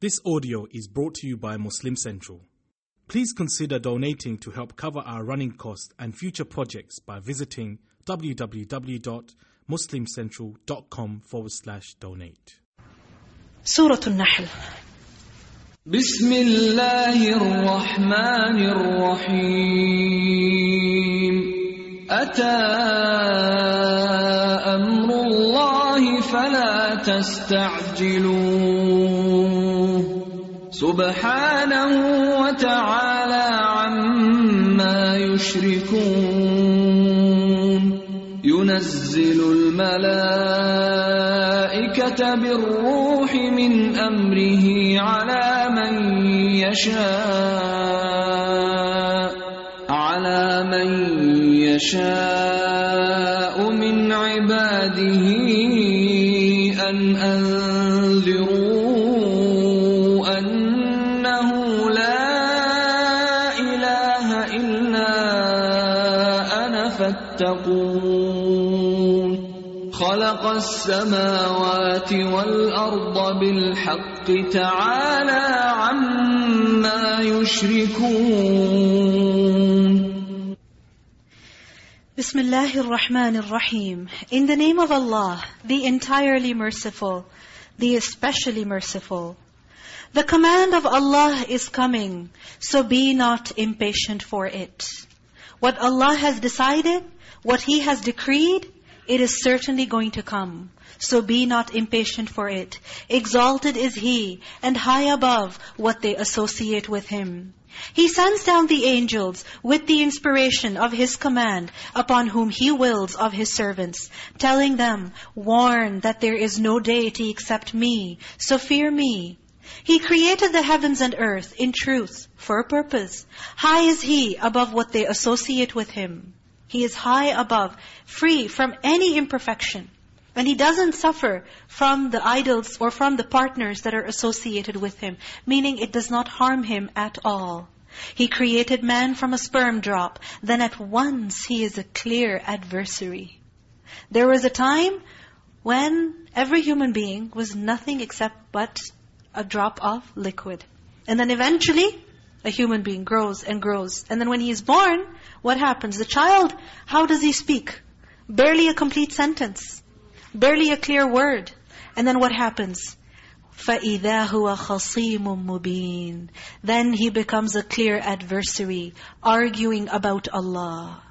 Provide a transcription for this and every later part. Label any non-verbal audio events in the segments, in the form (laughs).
This audio is brought to you by Muslim Central. Please consider donating to help cover our running costs and future projects by visiting www.muslimcentral.com forward slash donate. سورة النحل بسم الله الرحمن الرحيم أتى أمر الله فلا تستعجلوه سبحانه وتعالى عما يشركون. ينزل الملائكة بالروح من أمره على من يشاء على من يشاء من عباده أن أنذروا. السماوات والأرض بالحق تعالى عما يشركون Bismillahir Rahmanir Rahim. In the name of Allah, the entirely merciful, the especially merciful. The command of Allah is coming, so be not impatient for it. What Allah has decided, what He has decreed, it is certainly going to come. So be not impatient for it. Exalted is He, and high above what they associate with Him. He sends down the angels with the inspiration of His command upon whom He wills of His servants, telling them, Warn that there is no deity except me, so fear me. He created the heavens and earth in truth, for a purpose. High is He above what they associate with Him. He is high above, free from any imperfection. And He doesn't suffer from the idols or from the partners that are associated with Him, meaning it does not harm Him at all. He created man from a sperm drop, then at once He is a clear adversary. There was a time when every human being was nothing except but a drop of liquid. And then eventually, a human being grows and grows. And then when he is born, what happens? The child, how does he speak? Barely a complete sentence. Barely a clear word. And then what happens? فَإِذَا هُوَ خَصِيمٌ مُبِينٌ Then he becomes a clear adversary, arguing about Allah.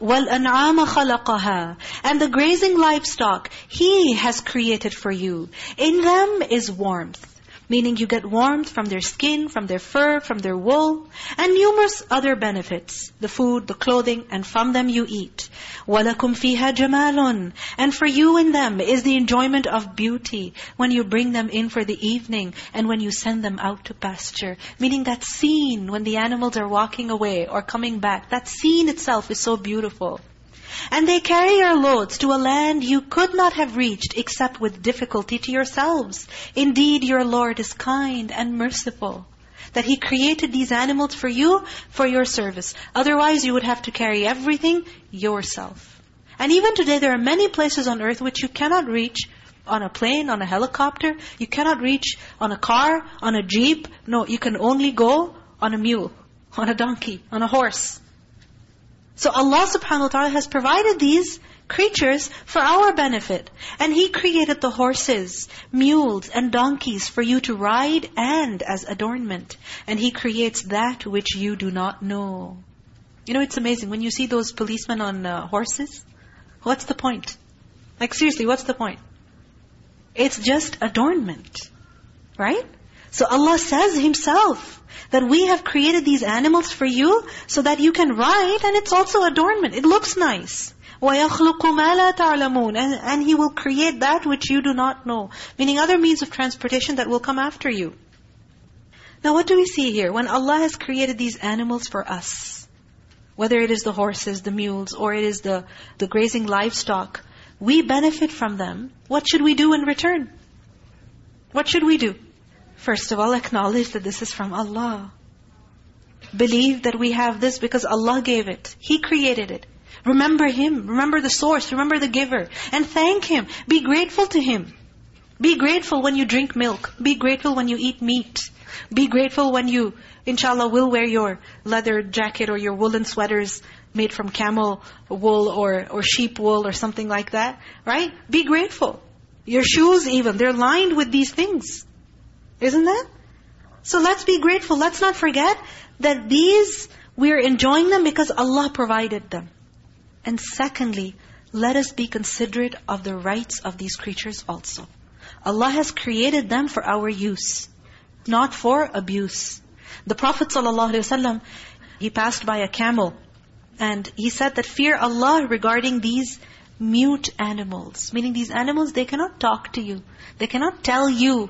وَالْأَنْعَامَ خَلَقَهَا And the grazing livestock, He has created for you. In them is warmth. Meaning you get warmth from their skin, from their fur, from their wool, and numerous other benefits. The food, the clothing, and from them you eat. وَلَكُمْ فِيهَا جَمَالٌ And for you in them is the enjoyment of beauty when you bring them in for the evening and when you send them out to pasture. Meaning that scene when the animals are walking away or coming back, that scene itself is so beautiful. And they carry your loads to a land you could not have reached except with difficulty to yourselves. Indeed, your Lord is kind and merciful. That He created these animals for you, for your service. Otherwise, you would have to carry everything yourself. And even today, there are many places on earth which you cannot reach on a plane, on a helicopter. You cannot reach on a car, on a jeep. No, you can only go on a mule, on a donkey, on a horse. So Allah subhanahu wa ta'ala has provided these creatures for our benefit. And He created the horses, mules, and donkeys for you to ride and as adornment. And He creates that which you do not know. You know, it's amazing. When you see those policemen on uh, horses, what's the point? Like seriously, what's the point? It's just adornment. Right? So Allah says Himself that we have created these animals for you so that you can ride and it's also adornment. It looks nice. وَيَخْلُقُ مَا لَا تَعْلَمُونَ and, and He will create that which you do not know. Meaning other means of transportation that will come after you. Now what do we see here? When Allah has created these animals for us, whether it is the horses, the mules, or it is the, the grazing livestock, we benefit from them. What should we do in return? What should we do? First of all, acknowledge that this is from Allah. Believe that we have this because Allah gave it. He created it. Remember Him. Remember the source. Remember the giver. And thank Him. Be grateful to Him. Be grateful when you drink milk. Be grateful when you eat meat. Be grateful when you, inshallah, will wear your leather jacket or your woolen sweaters made from camel wool or, or sheep wool or something like that. Right? Be grateful. Your shoes even, they're lined with these things. Isn't that? So let's be grateful. Let's not forget that these, we're enjoying them because Allah provided them. And secondly, let us be considerate of the rights of these creatures also. Allah has created them for our use, not for abuse. The Prophet ﷺ, he passed by a camel and he said that fear Allah regarding these mute animals. Meaning these animals, they cannot talk to you. They cannot tell you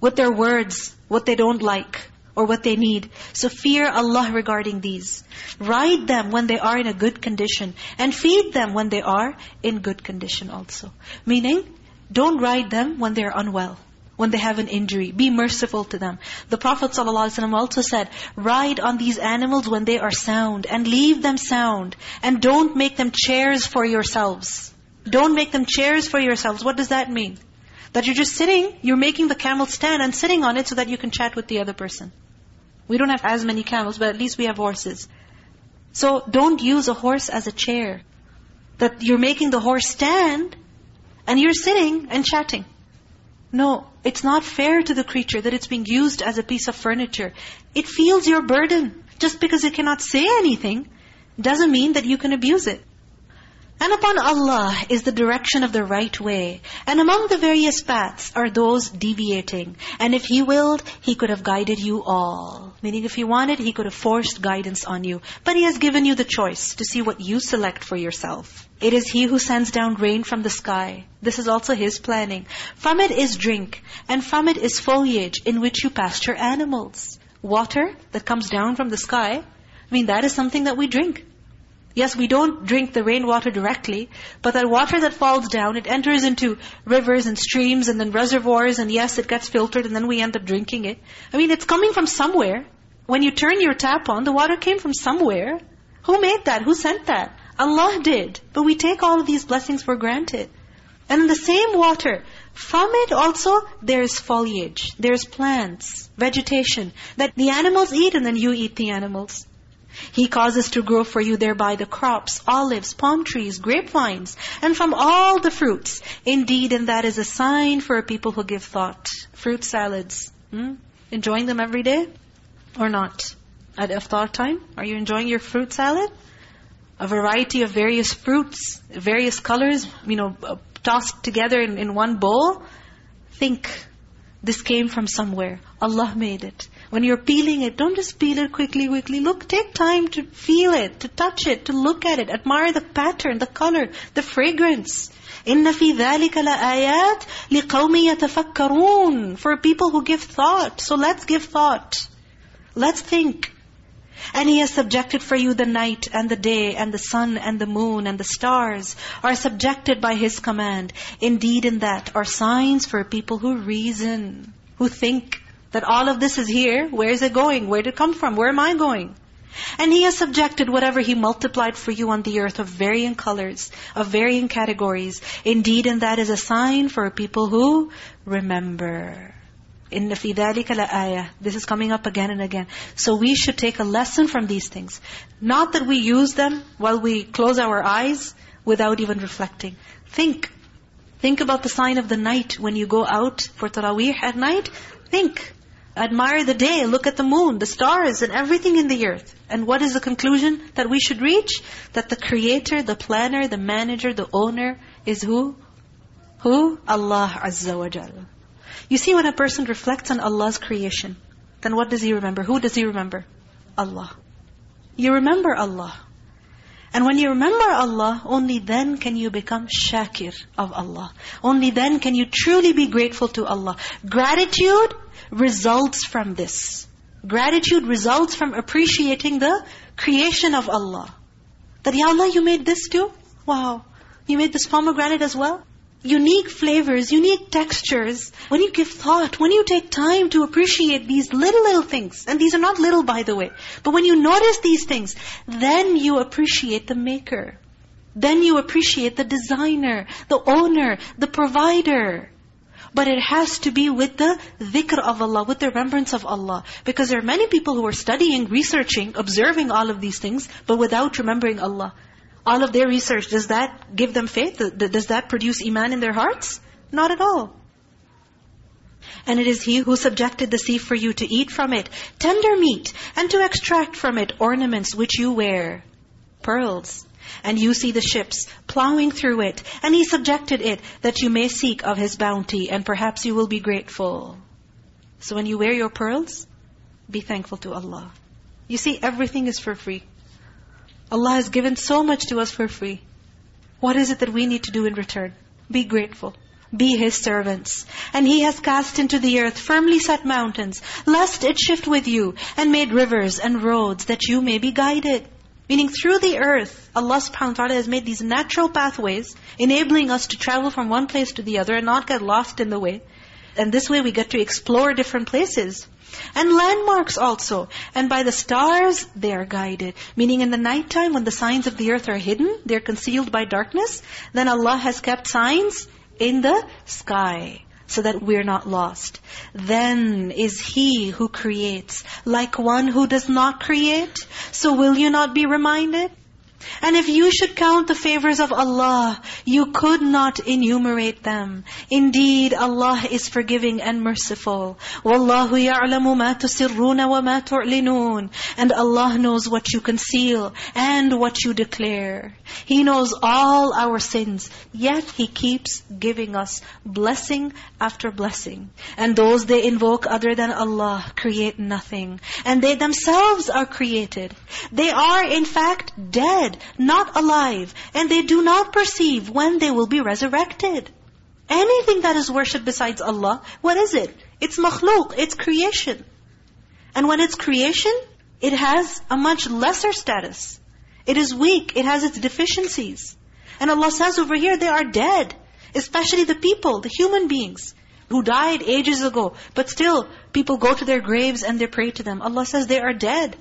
with their words what they don't like or what they need. So fear Allah regarding these. Ride them when they are in a good condition. And feed them when they are in good condition also. Meaning, don't ride them when they're unwell. When they have an injury. Be merciful to them. The Prophet ﷺ also said, Ride on these animals when they are sound. And leave them sound. And don't make them chairs for yourselves. Don't make them chairs for yourselves. What does that mean? That you're just sitting, you're making the camel stand and sitting on it so that you can chat with the other person. We don't have as many camels, but at least we have horses. So don't use a horse as a chair. That you're making the horse stand and you're sitting and chatting. No, it's not fair to the creature that it's being used as a piece of furniture. It feels your burden. Just because it cannot say anything doesn't mean that you can abuse it. And upon Allah is the direction of the right way. And among the various paths are those deviating. And if He willed, He could have guided you all. Meaning if He wanted, He could have forced guidance on you. But He has given you the choice to see what you select for yourself. It is He who sends down rain from the sky. This is also His planning. From it is drink, and from it is foliage in which you pasture animals. Water that comes down from the sky, I mean that is something that we drink. Yes, we don't drink the rainwater directly, but that water that falls down, it enters into rivers and streams and then reservoirs, and yes, it gets filtered and then we end up drinking it. I mean, it's coming from somewhere. When you turn your tap on, the water came from somewhere. Who made that? Who sent that? Allah did. But we take all of these blessings for granted. And in the same water, from it also, there's foliage, there's plants, vegetation, that the animals eat and then you eat the animals. He causes to grow for you thereby the crops, olives, palm trees, grapevines, and from all the fruits. Indeed, and that is a sign for a people who give thought. Fruit salads. Hmm? Enjoying them every day? Or not? At iftar time? Are you enjoying your fruit salad? A variety of various fruits, various colors, you know, uh, tossed together in, in one bowl. Think, this came from somewhere. Allah made it. When you're peeling it, don't just peel it quickly, quickly. Look, take time to feel it, to touch it, to look at it. Admire the pattern, the color, the fragrance. إِنَّ فِي ذَلِكَ لَآيَاتٍ لِقَوْمِ يَتَفَكَّرُونَ For people who give thought. So let's give thought. Let's think. And He has subjected for you the night and the day and the sun and the moon and the stars are subjected by His command. Indeed in that are signs for people who reason, who think. That all of this is here, where is it going? Where did it come from? Where am I going? And He has subjected whatever He multiplied for you on the earth of varying colors, of varying categories. Indeed, and that is a sign for people who remember. إِنَّ فِي ذَلِكَ لَآيَةً This is coming up again and again. So we should take a lesson from these things. Not that we use them while we close our eyes without even reflecting. Think. Think about the sign of the night when you go out for tarawih at night. Think. Admire the day, look at the moon, the stars, and everything in the earth. And what is the conclusion that we should reach? That the creator, the planner, the manager, the owner is who? Who? Allah Azza wa Jal. You see when a person reflects on Allah's creation, then what does he remember? Who does he remember? Allah. You remember Allah. And when you remember Allah, only then can you become shakir of Allah. Only then can you truly be grateful to Allah. Gratitude results from this. Gratitude results from appreciating the creation of Allah. That, Ya Allah, you made this too? Wow. You made this pomegranate as well? Unique flavors, unique textures. When you give thought, when you take time to appreciate these little, little things, and these are not little by the way, but when you notice these things, then you appreciate the maker. Then you appreciate the designer, the owner, the provider. But it has to be with the dhikr of Allah, with the remembrance of Allah. Because there are many people who are studying, researching, observing all of these things, but without remembering Allah. All of their research, does that give them faith? Does that produce iman in their hearts? Not at all. And it is He who subjected the sea for you to eat from it tender meat, and to extract from it ornaments which you wear, pearls. And you see the ships plowing through it, and He subjected it that you may seek of His bounty, and perhaps you will be grateful. So when you wear your pearls, be thankful to Allah. You see, everything is for free. Allah has given so much to us for free. What is it that we need to do in return? Be grateful. Be His servants. And He has cast into the earth firmly set mountains, lest it shift with you, and made rivers and roads that you may be guided. Meaning through the earth, Allah subhanahu wa ta'ala has made these natural pathways, enabling us to travel from one place to the other and not get lost in the way. And this way we get to explore different places. And landmarks also. And by the stars, they are guided. Meaning in the nighttime, when the signs of the earth are hidden, they're concealed by darkness, then Allah has kept signs in the sky so that we're not lost. Then is He who creates like one who does not create. So will you not be reminded? And if you should count the favors of Allah, you could not enumerate them. Indeed, Allah is forgiving and merciful. وَاللَّهُ يَعْلَمُ مَا تُسِرُّونَ وَمَا تُعْلِنُونَ And Allah knows what you conceal and what you declare. He knows all our sins, yet He keeps giving us blessing after blessing. And those they invoke other than Allah create nothing. And they themselves are created. They are in fact dead dead, not alive, and they do not perceive when they will be resurrected. Anything that is worshipped besides Allah, what is it? It's makhluk, it's creation. And when it's creation, it has a much lesser status. It is weak, it has its deficiencies. And Allah says over here, they are dead. Especially the people, the human beings who died ages ago. But still, people go to their graves and they pray to them. Allah says they are dead.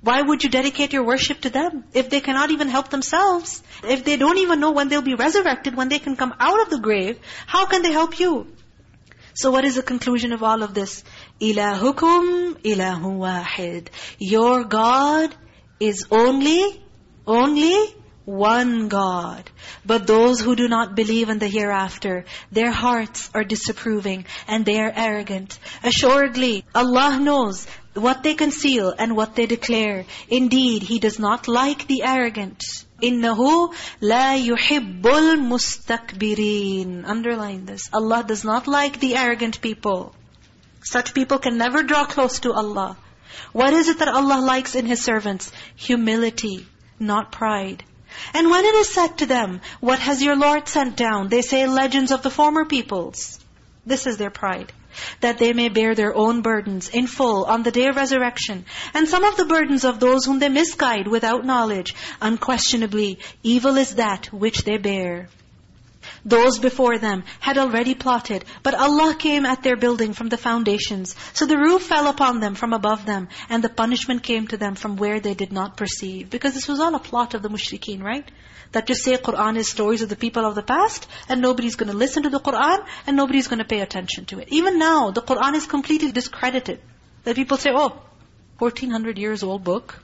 Why would you dedicate your worship to them? If they cannot even help themselves, if they don't even know when they'll be resurrected, when they can come out of the grave, how can they help you? So what is the conclusion of all of this? Ilahukum ilahu wahid. Your God is only, only one God. But those who do not believe in the hereafter, their hearts are disapproving and they are arrogant. Assuredly, Allah knows what they conceal and what they declare. Indeed, He does not like the arrogant. إِنَّهُ لَا يُحِبُّ الْمُسْتَكْبِرِينَ Underline this. Allah does not like the arrogant people. Such people can never draw close to Allah. What is it that Allah likes in His servants? Humility, not pride. And when it is said to them, what has your Lord sent down? They say legends of the former peoples. This is their pride that they may bear their own burdens in full on the day of resurrection. And some of the burdens of those whom they misguide without knowledge, unquestionably, evil is that which they bear. Those before them had already plotted, but Allah came at their building from the foundations. So the roof fell upon them from above them, and the punishment came to them from where they did not perceive. Because this was all a plot of the mushrikeen, right? That just say Qur'an is stories of the people of the past, and nobody's going to listen to the Qur'an, and nobody's going to pay attention to it. Even now, the Qur'an is completely discredited. That people say, oh, 1400 years old book,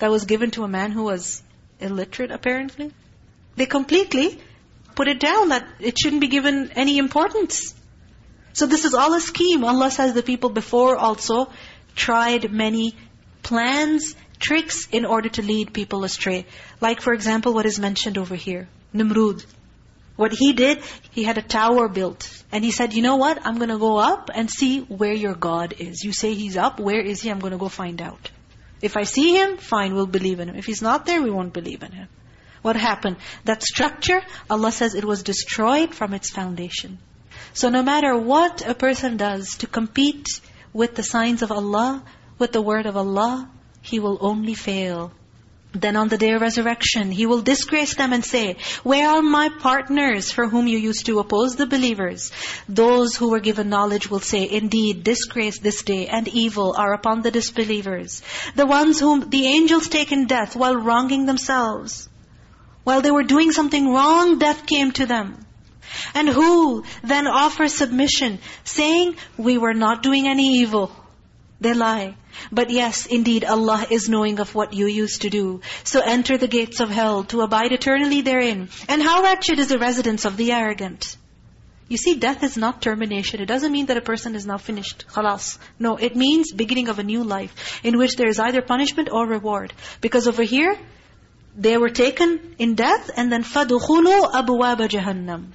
that was given to a man who was illiterate apparently. They completely put it down that it shouldn't be given any importance. So this is all a scheme. Allah says the people before also tried many plans, tricks in order to lead people astray. Like for example what is mentioned over here. Nimrud. What he did, he had a tower built. And he said, you know what? I'm going to go up and see where your God is. You say he's up. Where is he? I'm going to go find out. If I see him, fine, we'll believe in him. If he's not there, we won't believe in him. What happened? That structure, Allah says it was destroyed from its foundation. So no matter what a person does to compete with the signs of Allah, with the word of Allah, he will only fail. Then on the day of resurrection, He will disgrace them and say, Where are my partners for whom you used to oppose the believers? Those who were given knowledge will say, Indeed, disgrace this day and evil are upon the disbelievers. The ones whom the angels take in death while wronging themselves. While they were doing something wrong, death came to them. And who then offers submission, saying, we were not doing any evil. They lie. But yes, indeed, Allah is knowing of what you used to do. So enter the gates of hell to abide eternally therein. And how wretched is the residence of the arrogant. You see, death is not termination. It doesn't mean that a person is now finished. Khalas. No, it means beginning of a new life in which there is either punishment or reward. Because over here, they were taken in death and then فَدُخُلُوا أَبْوَابَ جَهَنَّمْ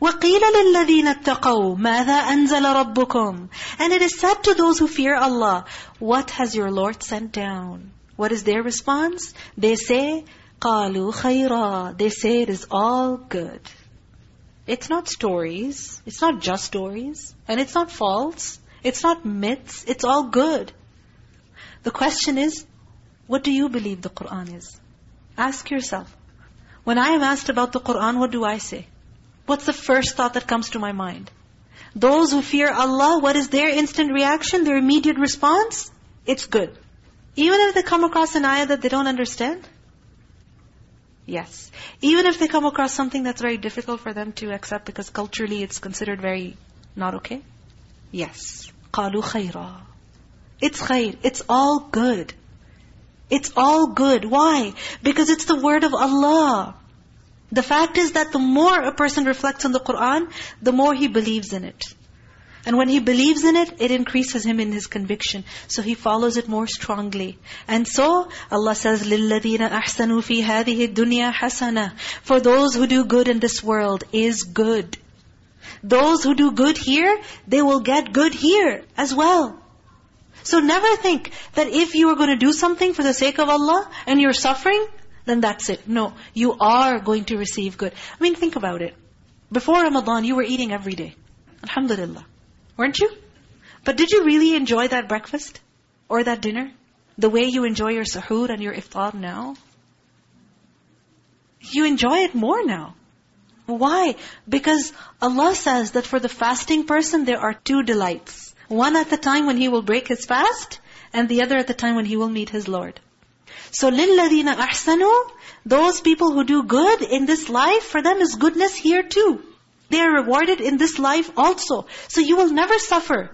وَقِيلَ لِلَّذِينَ اتَّقَوْا مَاذَا أَنزَلَ رَبُّكُمْ And it is said to those who fear Allah, what has your Lord sent down? What is their response? They say, قَالُوا خَيْرًا They say it is all good. It's not stories. It's not just stories. And it's not false. It's not myths. It's all good. The question is, what do you believe the Qur'an is? Ask yourself. When I am asked about the Qur'an, what do I say? What's the first thought that comes to my mind? Those who fear Allah, what is their instant reaction, their immediate response? It's good. Even if they come across an ayah that they don't understand? Yes. Even if they come across something that's very difficult for them to accept because culturally it's considered very not okay? Yes. قَالُوا خَيْرًا It's khair. It's all good. It's all good. Why? Because it's the word of Allah. The fact is that the more a person reflects on the Qur'an, the more he believes in it. And when he believes in it, it increases him in his conviction. So he follows it more strongly. And so, Allah says, لِلَّذِينَ أَحْسَنُوا فِي هَذِهِ الدُّنْيَا حَسَنَةً For those who do good in this world is good. Those who do good here, they will get good here as well. So never think that if you are going to do something for the sake of Allah and you're suffering, then that's it. No, you are going to receive good. I mean, think about it. Before Ramadan, you were eating every day. Alhamdulillah. Weren't you? But did you really enjoy that breakfast? Or that dinner? The way you enjoy your sahur and your iftar now? You enjoy it more now. Why? Because Allah says that for the fasting person, there are two delights. One at the time when he will break his fast, and the other at the time when he will meet his Lord. So, لِلَّذِينَ أَحْسَنُوا Those people who do good in this life, for them is goodness here too. They are rewarded in this life also. So you will never suffer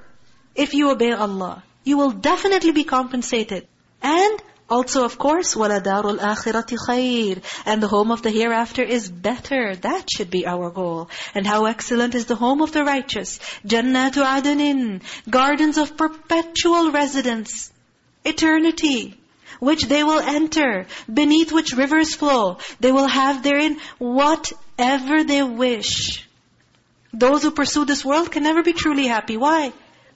if you obey Allah. You will definitely be compensated. And also, of course, وَلَدَارُ الْآخِرَةِ خَيْرٌ And the home of the hereafter is better. That should be our goal. And how excellent is the home of the righteous. جَنَّاتُ عَدْنٍ Gardens of perpetual residence. Eternity which they will enter, beneath which rivers flow. They will have therein whatever they wish. Those who pursue this world can never be truly happy. Why?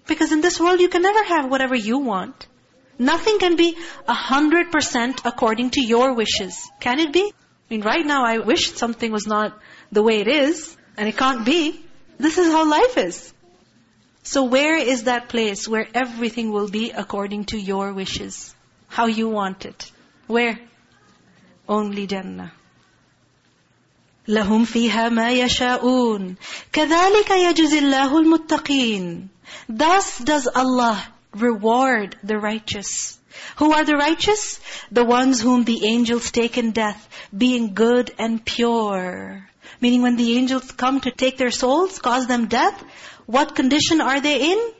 Because in this world you can never have whatever you want. Nothing can be a hundred percent according to your wishes. Can it be? I mean, right now I wish something was not the way it is, and it can't be. This is how life is. So where is that place where everything will be according to your wishes? How you want it? Where? Only Jannah. لهم فيها ما يشاءون كذلك يجزي الله المتقين Thus does Allah reward the righteous. Who are the righteous? The ones whom the angels take in death, being good and pure. Meaning when the angels come to take their souls, cause them death, what condition are they in?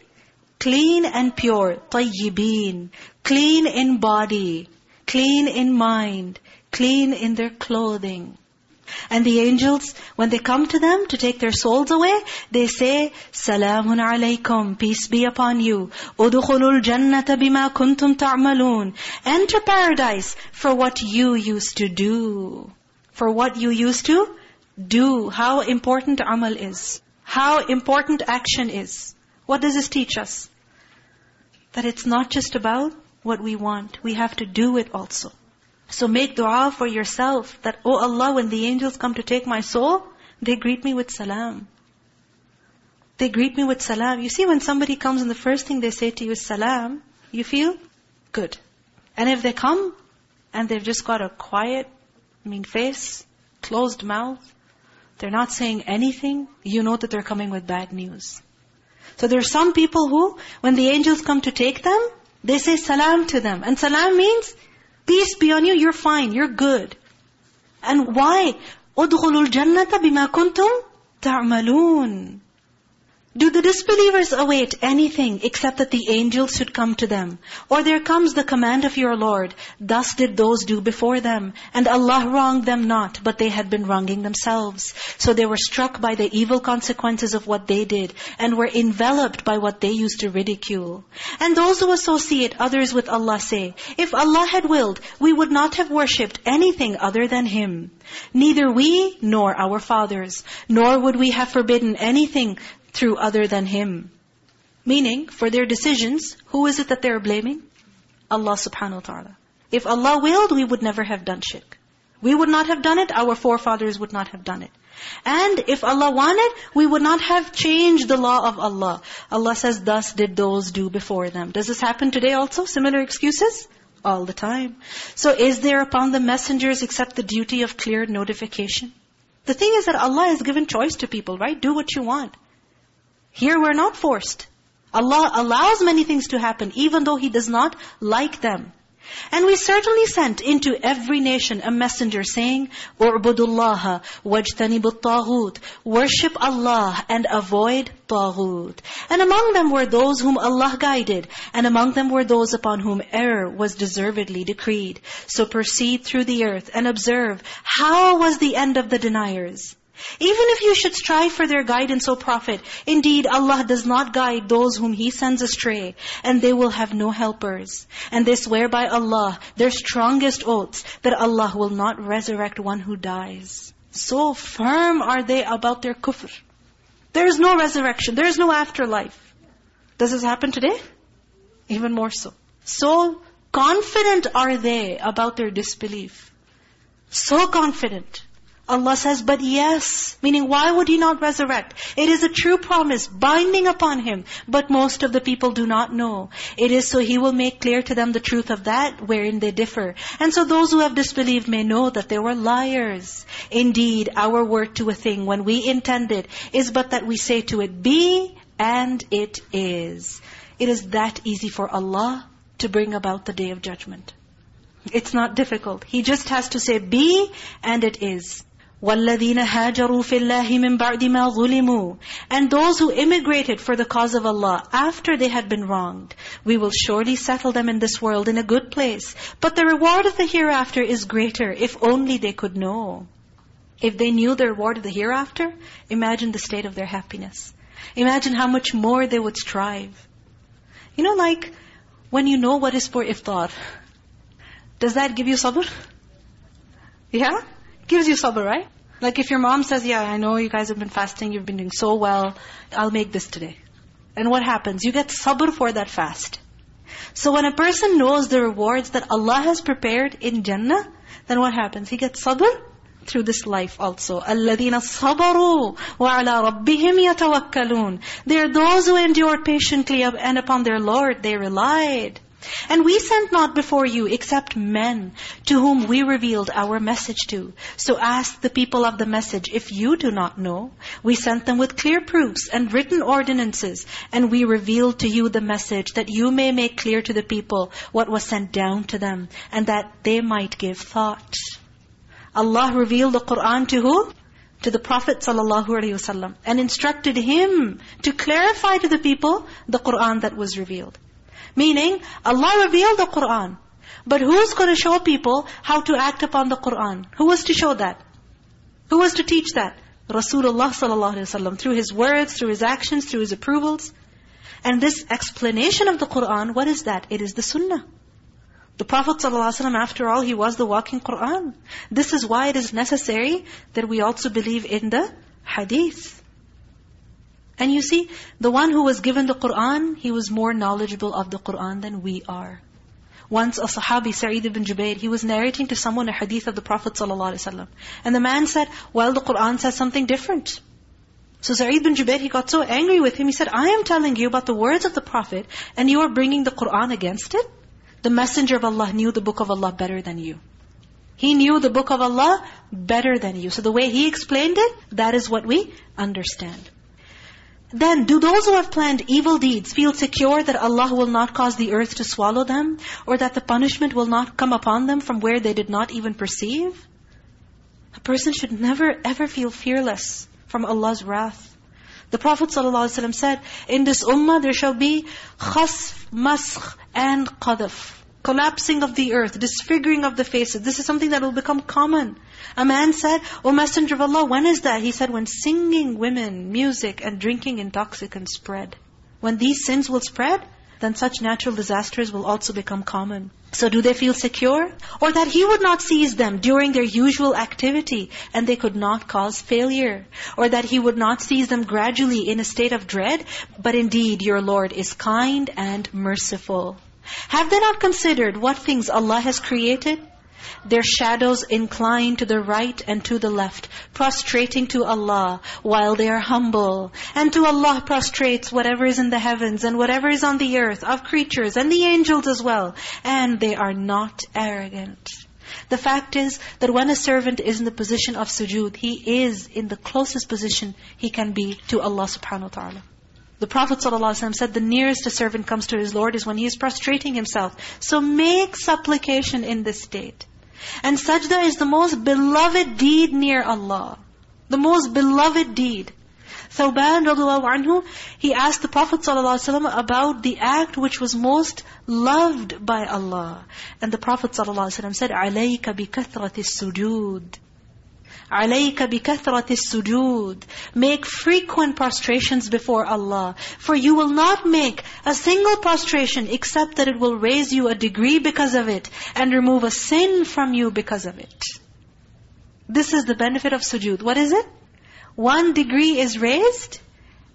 Clean and pure. طيبين. Clean in body. Clean in mind. Clean in their clothing. And the angels, when they come to them to take their souls away, they say, Salamun alaykum, peace be upon you. Udkhulul jannata bima kuntum ta'malun. Enter paradise for what you used to do. For what you used to do. How important amal is. How important action is. What does this teach us? That it's not just about what we want. We have to do it also. So make dua for yourself that, oh Allah, when the angels come to take my soul, they greet me with salam. They greet me with salam. You see when somebody comes and the first thing they say to you is salam, you feel good. And if they come and they've just got a quiet, mean face, closed mouth, they're not saying anything, you know that they're coming with bad news. So there are some people who, when the angels come to take them, they say salam to them. And salam means, Peace be on you, you're fine, you're good. And why? أُدْخُلُوا الْجَنَّةَ بِمَا كُنْتُمْ تَعْمَلُونَ do the disbelievers await anything except that the angels should come to them? Or there comes the command of your Lord, thus did those do before them, and Allah wronged them not, but they had been wronging themselves. So they were struck by the evil consequences of what they did, and were enveloped by what they used to ridicule. And those who associate others with Allah say, If Allah had willed, we would not have worshipped anything other than Him. Neither we, nor our fathers, nor would we have forbidden anything through other than Him. Meaning, for their decisions, who is it that they're blaming? Allah subhanahu wa ta'ala. If Allah willed, we would never have done shirk. We would not have done it, our forefathers would not have done it. And if Allah wanted, we would not have changed the law of Allah. Allah says, thus did those do before them. Does this happen today also? Similar excuses? All the time. So is there upon the messengers except the duty of clear notification? The thing is that Allah has given choice to people, right? Do what you want. Here we're not forced. Allah allows many things to happen, even though He does not like them. And we certainly sent into every nation a messenger saying, اُعْبُدُ اللَّهَ وَاجْتَنِبُ Worship Allah and avoid taghut. And among them were those whom Allah guided, and among them were those upon whom error was deservedly decreed. So proceed through the earth and observe, how was the end of the deniers? Even if you should strive for their guidance, O Prophet, indeed Allah does not guide those whom He sends astray, and they will have no helpers. And they swear by Allah, their strongest oaths, that Allah will not resurrect one who dies. So firm are they about their kufr. There is no resurrection, there is no afterlife. Does this happen today? Even more so. So confident are they about their disbelief. So confident. Allah says, but yes. Meaning, why would He not resurrect? It is a true promise, binding upon Him. But most of the people do not know. It is so He will make clear to them the truth of that wherein they differ. And so those who have disbelieved may know that they were liars. Indeed, our word to a thing, when we intend it, is but that we say to it, be, and it is. It is that easy for Allah to bring about the day of judgment. It's not difficult. He just has to say, be, and it is. وَالَّذِينَ هَاجَرُوا فِي اللَّهِ مِنْ بَعْدِ مَا ظُلِمُوا And those who immigrated for the cause of Allah after they had been wronged, we will surely settle them in this world in a good place. But the reward of the hereafter is greater if only they could know. If they knew the reward of the hereafter, imagine the state of their happiness. Imagine how much more they would strive. You know like, when you know what is for iftar, does that give you sabr? Yeah? Gives you sabr, right? Like if your mom says, yeah, I know you guys have been fasting, you've been doing so well, I'll make this today. And what happens? You get sabr for that fast. So when a person knows the rewards that Allah has prepared in Jannah, then what happens? He gets sabr through this life also. الَّذِينَ صَبَرُوا وَعَلَىٰ رَبِّهِمْ يَتَوَكَّلُونَ They are those who endured patiently and upon their Lord they relied. And we sent not before you except men to whom we revealed our message to. So ask the people of the message if you do not know. We sent them with clear proofs and written ordinances. And we revealed to you the message that you may make clear to the people what was sent down to them. And that they might give thought. Allah revealed the Qur'an to who? To the Prophet ﷺ and instructed him to clarify to the people the Qur'an that was revealed. Meaning, Allah revealed the Qur'an. But who's going to show people how to act upon the Qur'an? Who was to show that? Who was to teach that? Rasulullah ﷺ through his words, through his actions, through his approvals. And this explanation of the Qur'an, what is that? It is the Sunnah. The Prophet ﷺ, after all, he was the walking Qur'an. This is why it is necessary that we also believe in the Hadith. And you see, the one who was given the Qur'an, he was more knowledgeable of the Qur'an than we are. Once a Sahabi, Sa'id ibn Jubayr, he was narrating to someone a hadith of the Prophet ﷺ. And the man said, well, the Qur'an says something different. So Sa'id ibn Jubayr, he got so angry with him. He said, I am telling you about the words of the Prophet, and you are bringing the Qur'an against it? The Messenger of Allah knew the book of Allah better than you. He knew the book of Allah better than you. So the way he explained it, that is what we understand. Then, do those who have planned evil deeds feel secure that Allah will not cause the earth to swallow them? Or that the punishment will not come upon them from where they did not even perceive? A person should never ever feel fearless from Allah's wrath. The Prophet ﷺ said, in this ummah there shall be khasf, maskh, and qadaf. Collapsing of the earth, disfiguring of the faces. This is something that will become common. A man said, O Messenger of Allah, when is that? He said, when singing women, music, and drinking intoxicants spread. When these sins will spread, then such natural disasters will also become common. So do they feel secure? Or that He would not seize them during their usual activity and they could not cause failure? Or that He would not seize them gradually in a state of dread? But indeed, your Lord is kind and merciful. Have they not considered what things Allah has created? Their shadows incline to the right and to the left, prostrating to Allah while they are humble. And to Allah prostrates whatever is in the heavens and whatever is on the earth, of creatures and the angels as well. And they are not arrogant. The fact is that when a servant is in the position of sujood, he is in the closest position he can be to Allah subhanahu wa ta'ala. The Prophet ﷺ said, the nearest a servant comes to his Lord is when he is prostrating himself. So make supplication in this state. And sajda is the most beloved deed near Allah. The most beloved deed. Thawban radiallahu anhu, he asked the Prophet ﷺ about the act which was most loved by Allah. And the Prophet ﷺ said, عَلَيْكَ بِكَثْرَةِ السُّجُودِ عَلَيْكَ بِكَثْرَةِ السُّجُودِ Make frequent prostrations before Allah. For you will not make a single prostration except that it will raise you a degree because of it and remove a sin from you because of it. This is the benefit of sujood. What is it? One degree is raised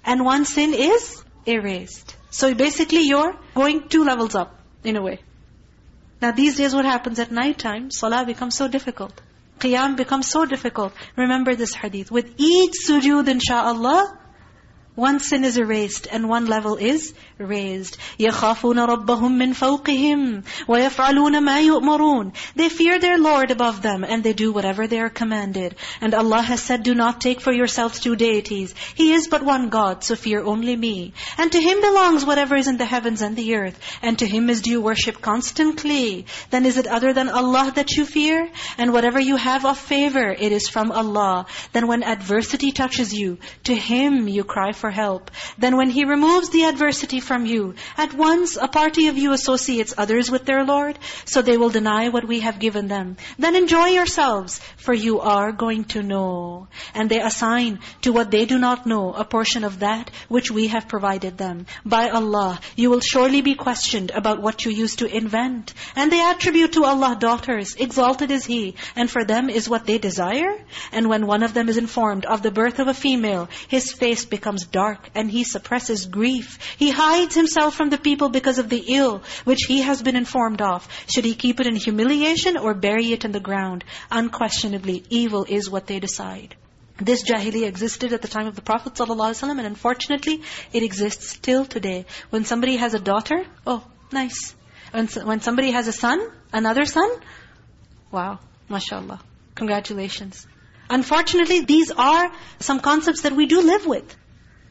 and one sin is erased. So basically you're going two levels up in a way. Now these days what happens at night time, salah becomes so difficult. Qiyam becomes so difficult. Remember this hadith. With each sujood, insha'Allah, one sin is erased and one level is raised. يَخَافُونَ رَبَّهُم مِّن فَوْقِهِمْ وَيَفْعَلُونَ مَا يُؤْمَرُونَ They fear their Lord above them and they do whatever they are commanded. And Allah has said, do not take for yourselves two deities. He is but one God, so fear only me. And to Him belongs whatever is in the heavens and the earth. And to Him is due worship constantly. Then is it other than Allah that you fear? And whatever you have of favor, it is from Allah. Then when adversity touches you, to Him you cry for help. Then when He removes the adversity from you, at once a party of you associates others with their Lord, so they will deny what we have given them. Then enjoy yourselves, for you are going to know. And they assign to what they do not know a portion of that which we have provided them. By Allah, you will surely be questioned about what you used to invent. And they attribute to Allah daughters, exalted is He, and for them is what they desire. And when one of them is informed of the birth of a female, his face becomes dark and he suppresses grief. He hides himself from the people because of the ill which he has been informed of. Should he keep it in humiliation or bury it in the ground? Unquestionably, evil is what they decide. This jahili existed at the time of the Prophet ﷺ and unfortunately, it exists till today. When somebody has a daughter, oh, nice. When, when somebody has a son, another son, wow, mashallah, congratulations. Unfortunately, these are some concepts that we do live with.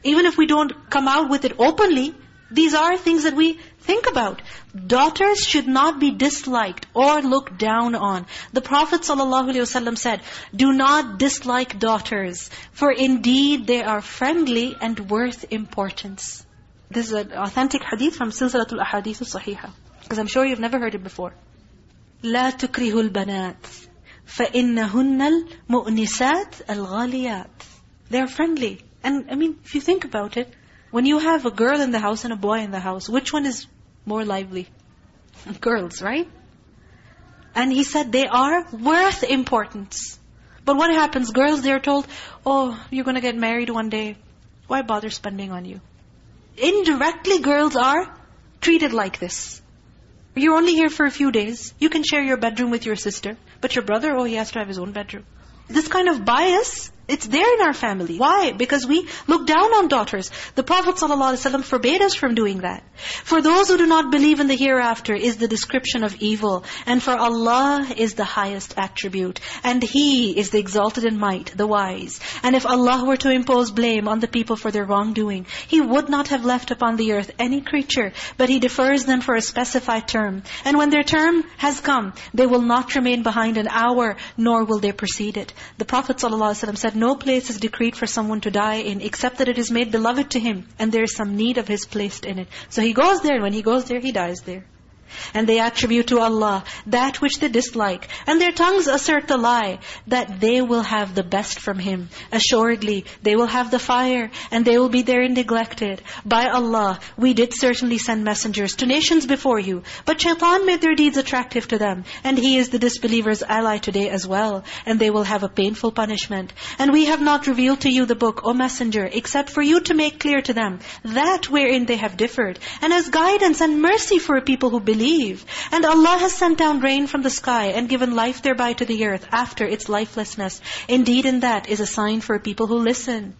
Even if we don't come out with it openly, these are things that we think about. Daughters should not be disliked or looked down on. The Prophet ﷺ said, Do not dislike daughters, for indeed they are friendly and worth importance. This is an authentic hadith from Silsilatul Ahadith Sahiha. Because I'm sure you've never heard it before. لا تكره البنات فإنهن المؤنسات الغاليات. They're friendly. And I mean, if you think about it, when you have a girl in the house and a boy in the house, which one is more lively? (laughs) Girls, right? And he said they are worth importance. But what happens? Girls, they're told, oh, you're going to get married one day. Why bother spending on you? Indirectly, girls are treated like this. You're only here for a few days. You can share your bedroom with your sister. But your brother, oh, he has to have his own bedroom. This kind of bias, it's there in our family. Why? Because we look down on daughters. The Prophet ﷺ forbade us from doing that. For those who do not believe in the hereafter is the description of evil. And for Allah is the highest attribute. And He is the exalted in might, the wise. And if Allah were to impose blame on the people for their wrongdoing, He would not have left upon the earth any creature, but He defers them for a specified term. And when their term has come, they will not remain behind an hour, nor will they precede it. The Prophet ﷺ said, no place is decreed for someone to die in except that it is made beloved to him and there is some need of his placed in it. So he goes there and when he goes there, he dies there. And they attribute to Allah that which they dislike. And their tongues assert the lie that they will have the best from Him. Assuredly, they will have the fire and they will be therein neglected. By Allah, we did certainly send messengers to nations before you. But shaitan made their deeds attractive to them. And he is the disbelievers' ally today as well. And they will have a painful punishment. And we have not revealed to you the book, O Messenger, except for you to make clear to them that wherein they have differed. And as guidance and mercy for a people who believe believe. And Allah has sent down rain from the sky and given life thereby to the earth after its lifelessness. Indeed in that is a sign for people who listen.